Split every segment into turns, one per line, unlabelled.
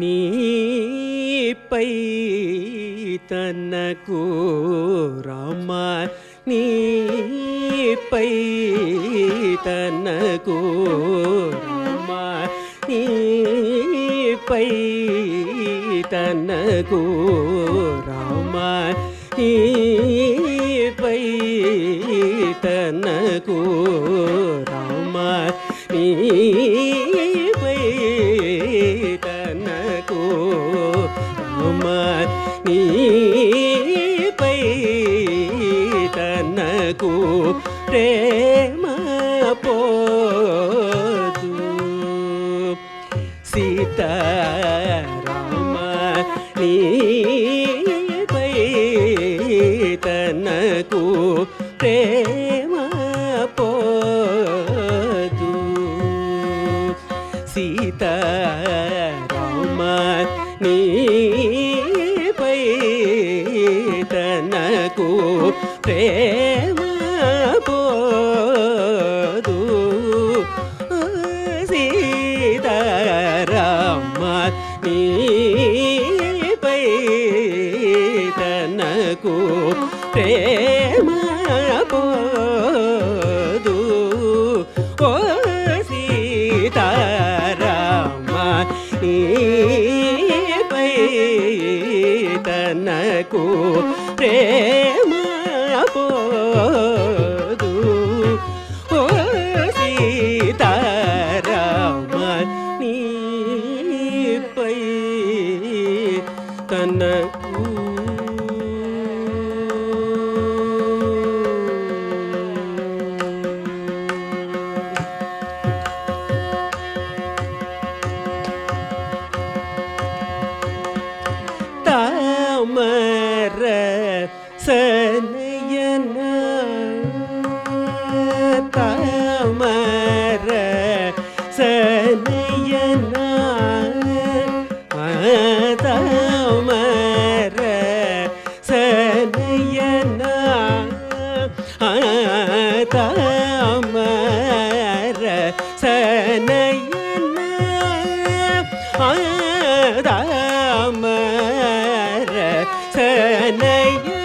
நீ పై తనకు రామ నీ పై తనకు రామ నీ పై తనకు రామ నీ పై తనకు రామ నీ నీపై తనకు ప్రేమ పోదు. సీతారామ నీపై తనకు ప్రేమ పోదు. సీతారామ తనకు ప్రేమ పోదు. సీతారామ నీపై తనకు ప్రేమ పో ਤਨ சனயன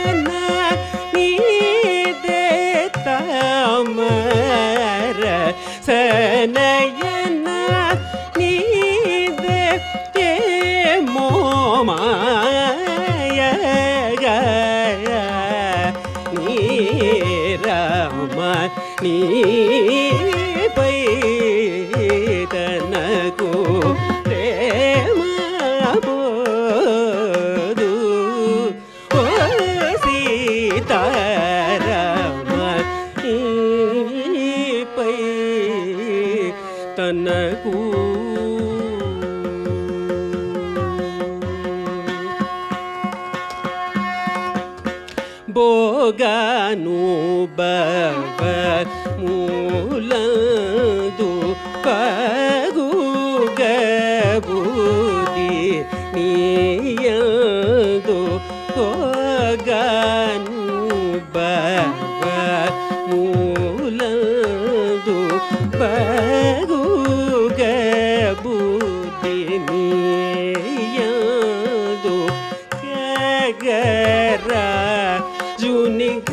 ಬವ ಮೂಲದು ಪಗುಗಬುದಿ ನೀಯದು ಹೋಗನು ಬವ ಮೂಲದು ಪಗುಗಬುದಿ ನೀಯದು ಗರ ಜುನಿಗ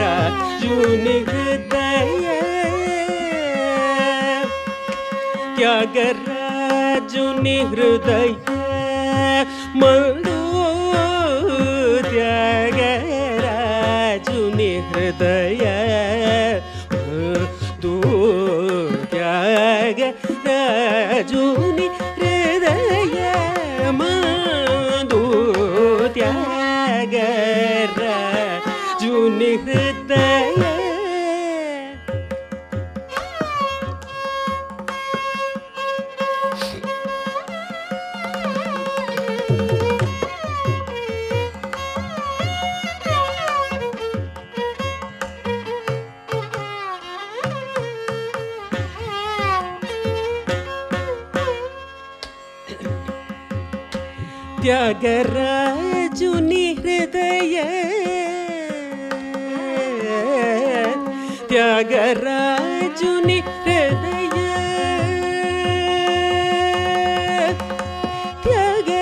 ತ್ಯಾಗರಾಜುನಿ ಹೃದಯ ಮಂದು ತ್ಯಾಗರಾಜುನಿ ಹೃದಯ ಮಂದು ತ್ಯಾಗರಾಜುನಿ ಹೃದಯ त्यागराजुनि हृदय त्यागराजुनि हृदय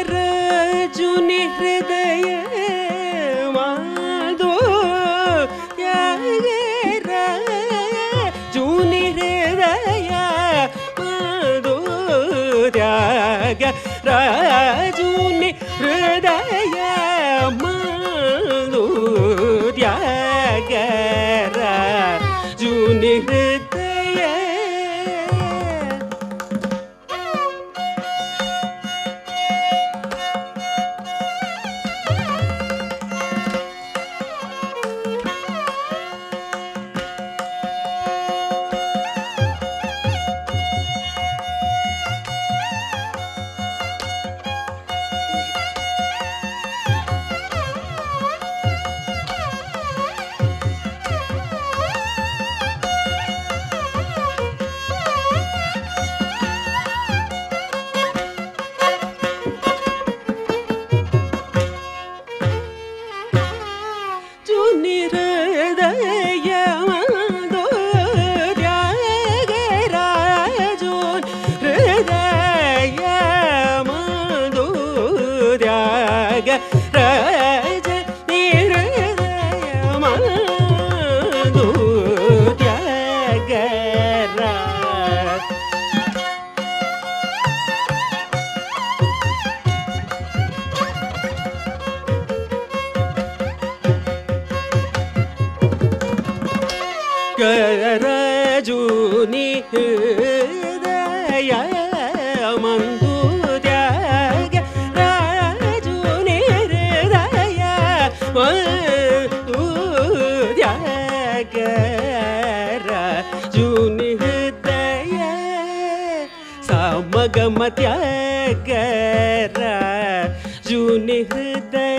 त्यागराजुनि हृदय माधो त्यागराजुनि हृदय माधो त्याग राजू ಹೃದಯ ಮಾಧೋ ತ್ಯಾಗ ರಾಜುನಿ ಹೃದಯ जूनि हृदया मन्धु जूनि हृदूया गरा जूनि हृदया समगमतया गुनि हृदय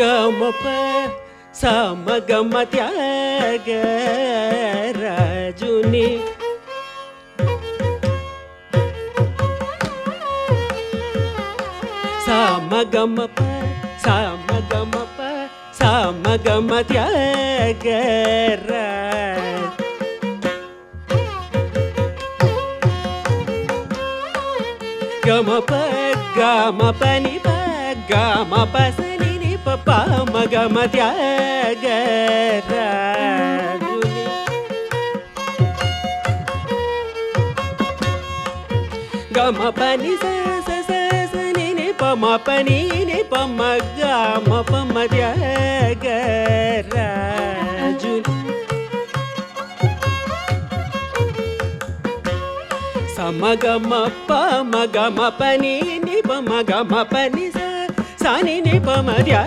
గమప సమగమ త్యాగ రాజుని సమగమప गम प्या गुनी समगम గమ పని ప గమ प गमध्या गुनि गी सनि निपमपनि निप म गमध्या गुनि समगनि निप म गम पि सनि निपमध्या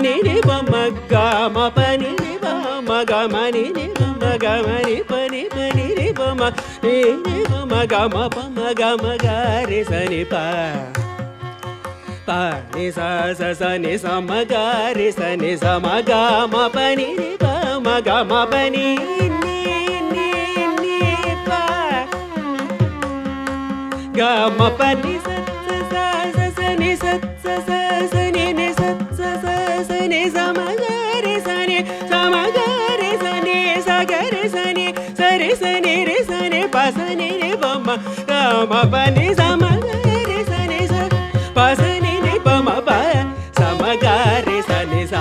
नि मनि मगनि मम मगा मनि पनि पनि बि मगा मगा मगारि सनि पानि सा मगारे सनि सि मगापनि ग స మ గ రి స ని స గ రి స ని స రి స ని రి స ని ప స ని ని ప మ గ మ ప ని స మ గ రి స ని స ప స ని ని ప మ ప స మ గ రి స ని స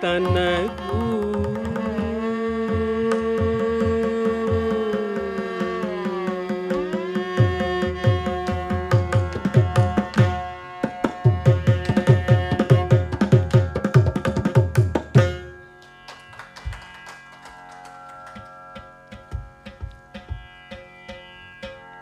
ਤਨ